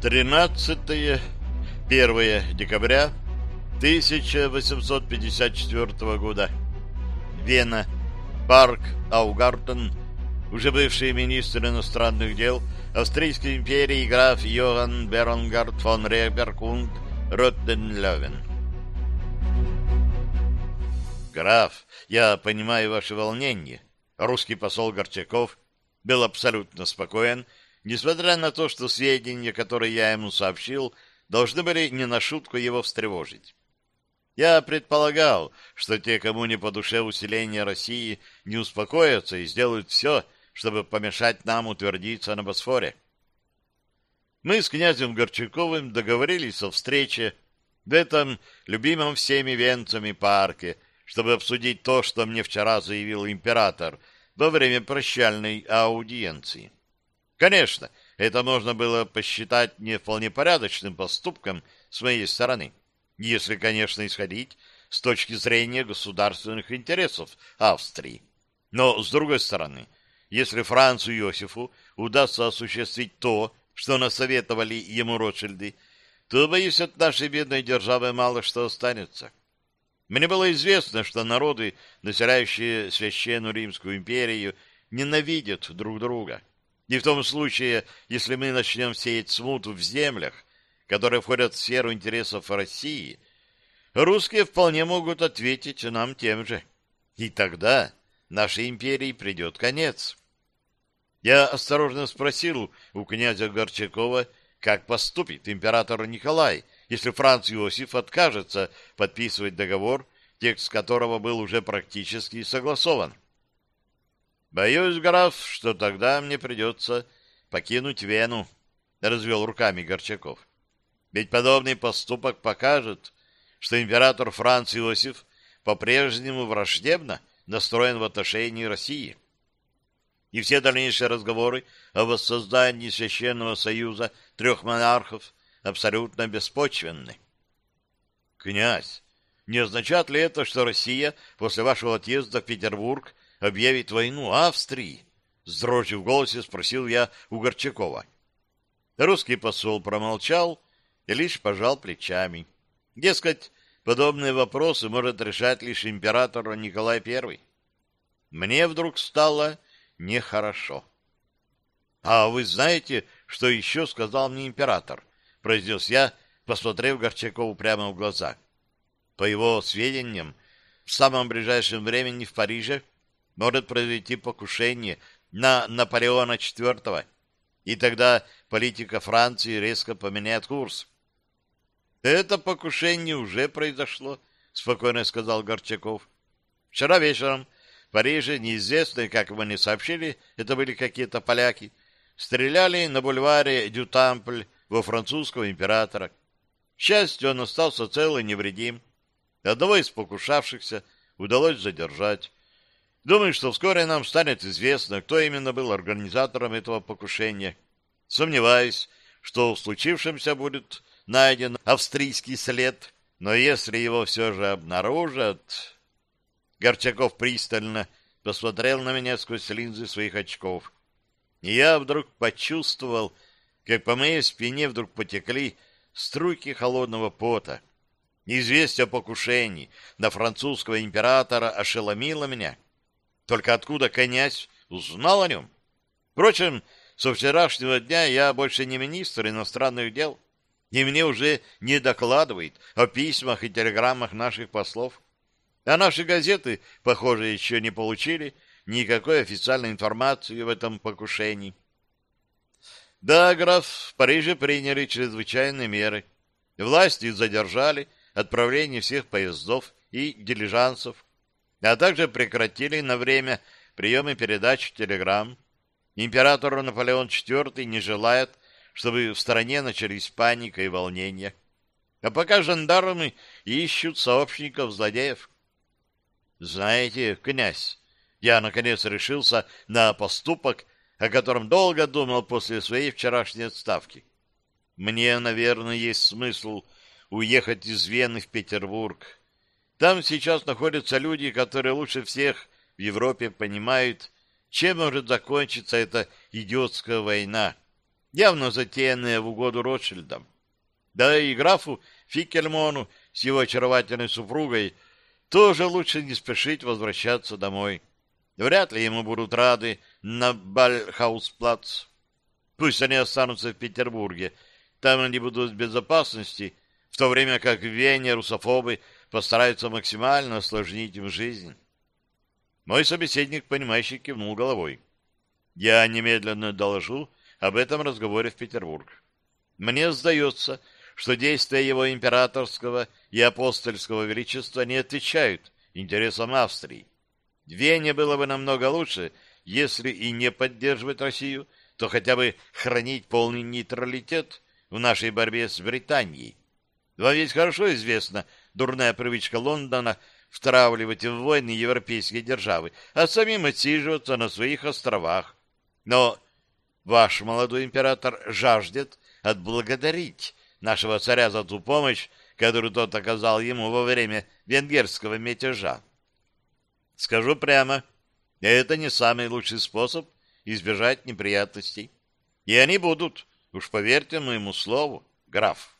13 1 декабря 1854 года. Вена. Парк Аугартен. Уже бывший министр иностранных дел Австрийской империи граф Йоганн Беронгард фон Реберкунд Роттенлёвен. Граф, я понимаю ваше волнение. Русский посол Горчаков был абсолютно спокоен несмотря на то, что сведения, которые я ему сообщил, должны были не на шутку его встревожить. Я предполагал, что те, кому не по душе усиление России, не успокоятся и сделают все, чтобы помешать нам утвердиться на Босфоре. Мы с князем Горчаковым договорились о встрече в этом любимом всеми венцами парке, чтобы обсудить то, что мне вчера заявил император во время прощальной аудиенции. Конечно, это можно было посчитать не вполне порядочным поступком с моей стороны, если, конечно, исходить с точки зрения государственных интересов Австрии. Но, с другой стороны, если Францу Иосифу удастся осуществить то, что насоветовали ему Ротшильды, то, боюсь, от нашей бедной державы мало что останется. Мне было известно, что народы, населяющие Священную Римскую империю, ненавидят друг друга. И в том случае, если мы начнем сеять смуту в землях, которые входят в сферу интересов России, русские вполне могут ответить нам тем же. И тогда нашей империи придет конец. Я осторожно спросил у князя Горчакова, как поступит император Николай, если Франц Иосиф откажется подписывать договор, текст которого был уже практически согласован. Боюсь, граф, что тогда мне придется покинуть Вену, — развел руками Горчаков. Ведь подобный поступок покажет, что император Франц Иосиф по-прежнему враждебно настроен в отношении России. И все дальнейшие разговоры о воссоздании Священного Союза трех монархов абсолютно беспочвенны. Князь, не означает ли это, что Россия после вашего отъезда в Петербург объявит войну Австрии? С дрожью в голосе спросил я у Горчакова. Русский посол промолчал и лишь пожал плечами. Дескать, подобные вопросы может решать лишь император Николай I. Мне вдруг стало нехорошо. — А вы знаете, что еще сказал мне император? — произнес я, посмотрев Горчакову прямо в глаза. По его сведениям, в самом ближайшем времени в Париже может произойти покушение на Наполеона IV, и тогда политика Франции резко поменяет курс. «Это покушение уже произошло», — спокойно сказал Горчаков. «Вчера вечером в Париже неизвестные, как вы не сообщили, это были какие-то поляки, стреляли на бульваре Дютампль во французского императора. К счастью, он остался цел и невредим. Одного из покушавшихся удалось задержать. Думаю, что вскоре нам станет известно, кто именно был организатором этого покушения. Сомневаюсь, что в случившемся будет найден австрийский след, но если его все же обнаружат... Горчаков пристально посмотрел на меня сквозь линзы своих очков. И я вдруг почувствовал, как по моей спине вдруг потекли струйки холодного пота. Известие о покушении на французского императора ошеломило меня. Только откуда князь узнал о нем? Впрочем, со вчерашнего дня я больше не министр иностранных дел, и мне уже не докладывает о письмах и телеграммах наших послов. А наши газеты, похоже, еще не получили никакой официальной информации в этом покушении. Да, граф, в Париже приняли чрезвычайные меры. Власти задержали отправление всех поездов и дилижансов а также прекратили на время приемы передач телеграмм. Император Наполеон IV не желает, чтобы в стране начались паника и волнения. А пока жандармы ищут сообщников злодеев. Знаете, князь, я наконец решился на поступок, о котором долго думал после своей вчерашней отставки. Мне, наверное, есть смысл уехать из Вены в Петербург, там сейчас находятся люди, которые лучше всех в Европе понимают, чем может закончиться эта идиотская война. явно затеянные в угоду Ротшильдам. Да и графу Фикельмону с его очаровательной супругой тоже лучше не спешить возвращаться домой. Вряд ли ему будут рады на Бальхаусплац. Пусть они останутся в Петербурге, там они будут в безопасности, в то время как в Вене русофобы постараются максимально осложнить им жизнь. Мой собеседник, понимающий, кивнул головой. Я немедленно доложу об этом разговоре в Петербург. Мне сдается, что действия его императорского и апостольского величества не отвечают интересам Австрии. Вене было бы намного лучше, если и не поддерживать Россию, то хотя бы хранить полный нейтралитет в нашей борьбе с Британией. Вам ведь хорошо известна дурная привычка Лондона втравливать в войны европейские державы, а самим отсиживаться на своих островах. Но ваш молодой император жаждет отблагодарить нашего царя за ту помощь, которую тот оказал ему во время венгерского мятежа. Скажу прямо, это не самый лучший способ избежать неприятностей. И они будут, уж поверьте моему слову, граф.